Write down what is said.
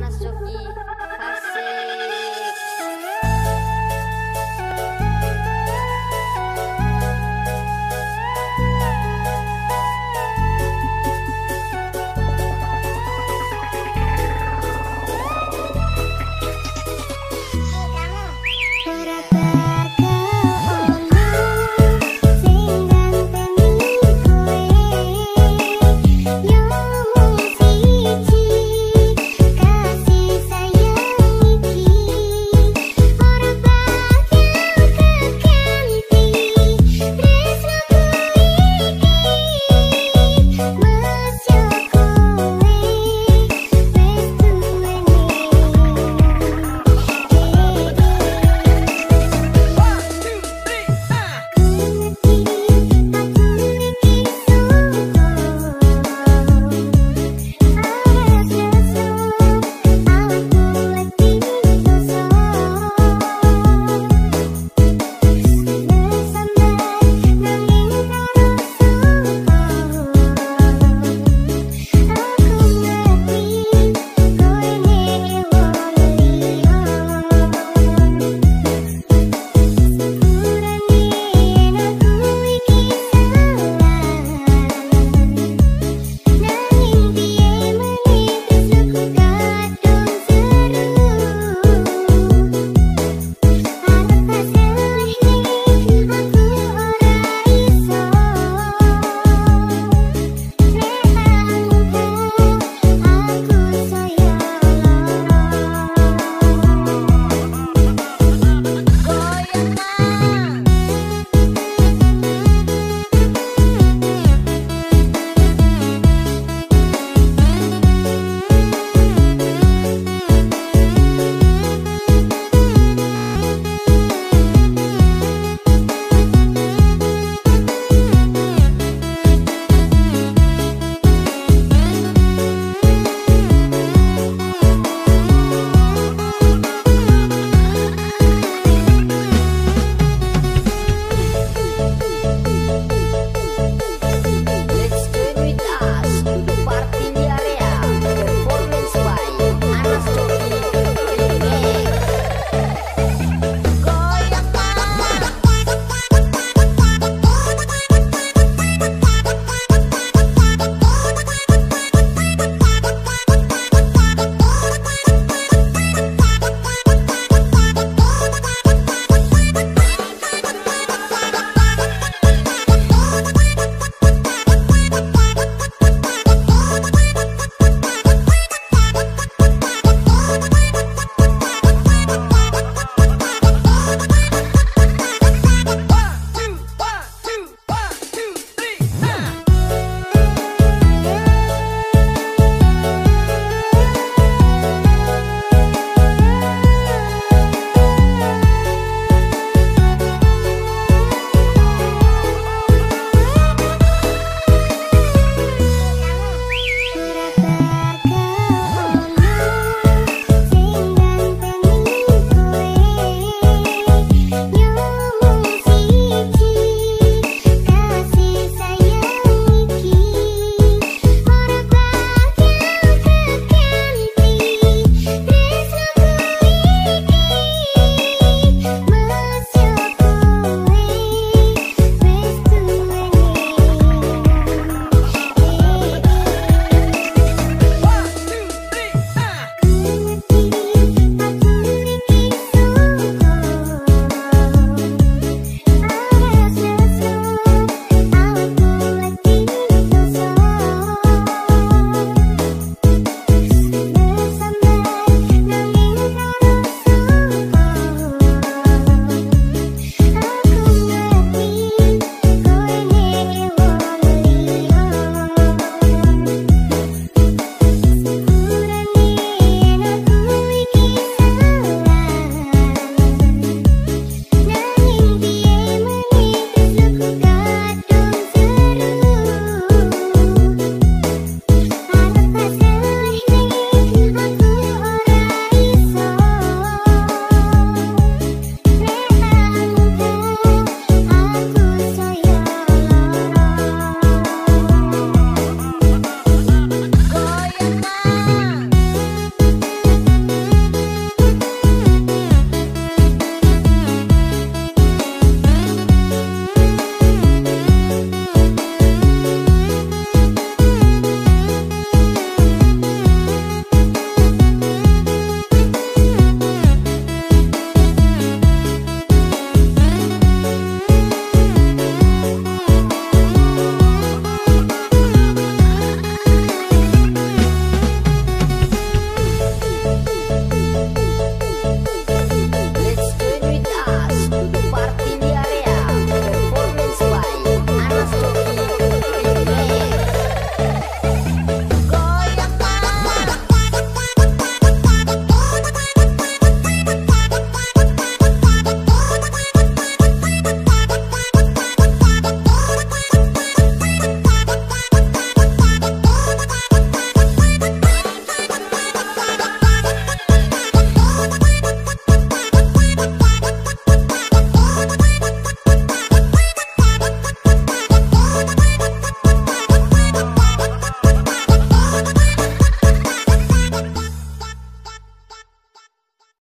panas Joki